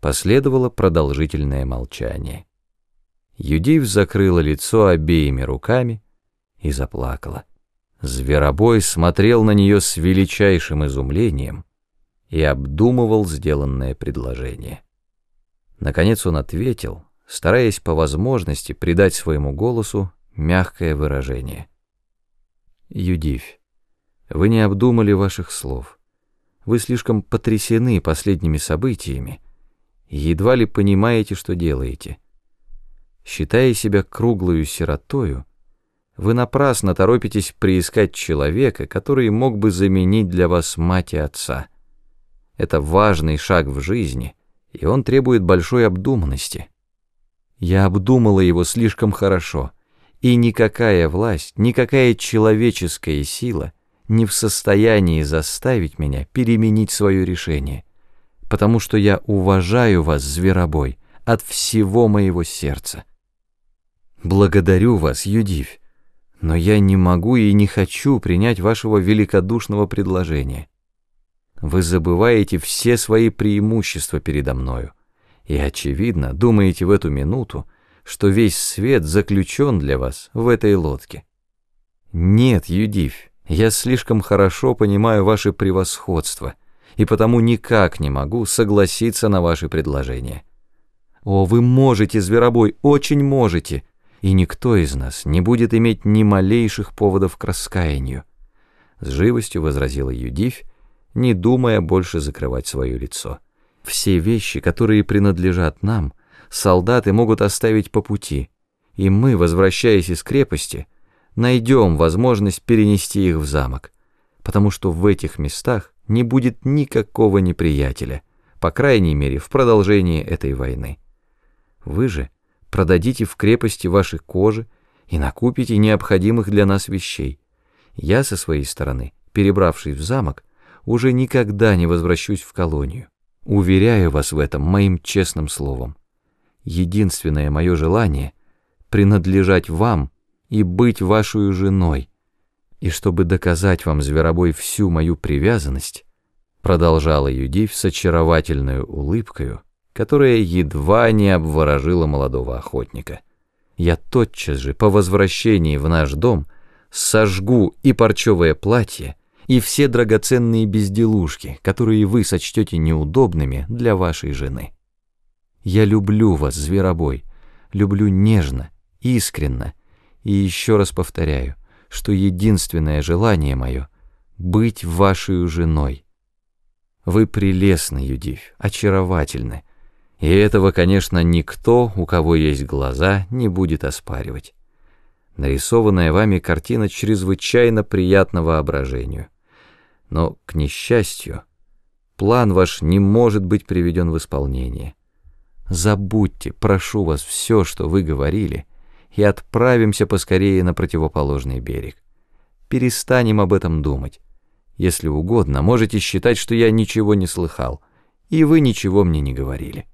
Последовало продолжительное молчание. Юдив закрыла лицо обеими руками и заплакала. Зверобой смотрел на нее с величайшим изумлением и обдумывал сделанное предложение. Наконец он ответил, стараясь по возможности придать своему голосу мягкое выражение. «Юдивь, вы не обдумали ваших слов. Вы слишком потрясены последними событиями едва ли понимаете, что делаете. Считая себя круглую сиротою, вы напрасно торопитесь приискать человека, который мог бы заменить для вас мать и отца. Это важный шаг в жизни, и он требует большой обдуманности. Я обдумала его слишком хорошо, и никакая власть, никакая человеческая сила не в состоянии заставить меня переменить свое решение, потому что я уважаю вас, зверобой, от всего моего сердца. Благодарю вас, Юдивь, но я не могу и не хочу принять вашего великодушного предложения. Вы забываете все свои преимущества передо мною, и, очевидно, думаете в эту минуту, что весь свет заключен для вас в этой лодке. Нет, Юдивь, я слишком хорошо понимаю ваше превосходство, и потому никак не могу согласиться на ваши предложения. О, вы можете, зверобой, очень можете, и никто из нас не будет иметь ни малейших поводов к раскаянию. С живостью возразила Юдивь, не думая больше закрывать свое лицо. Все вещи, которые принадлежат нам, солдаты могут оставить по пути, и мы, возвращаясь из крепости, найдем возможность перенести их в замок, потому что в этих местах не будет никакого неприятеля, по крайней мере, в продолжении этой войны. Вы же продадите в крепости ваши кожи и накупите необходимых для нас вещей. Я со своей стороны, перебравшись в замок, уже никогда не возвращусь в колонию. Уверяю вас в этом моим честным словом. Единственное мое желание — принадлежать вам и быть вашей женой. И чтобы доказать вам, зверобой, всю мою привязанность, продолжала Юдив с очаровательной улыбкою, которая едва не обворожила молодого охотника. Я тотчас же по возвращении в наш дом сожгу и парчевое платье, и все драгоценные безделушки, которые вы сочтете неудобными для вашей жены. Я люблю вас, зверобой, люблю нежно, искренно, и еще раз повторяю, что единственное желание мое — быть вашей женой. Вы прелестны, Юдивь, очаровательны, и этого, конечно, никто, у кого есть глаза, не будет оспаривать. Нарисованная вами картина чрезвычайно приятна воображению. Но, к несчастью, план ваш не может быть приведен в исполнение. Забудьте, прошу вас, все, что вы говорили — и отправимся поскорее на противоположный берег. Перестанем об этом думать. Если угодно, можете считать, что я ничего не слыхал, и вы ничего мне не говорили.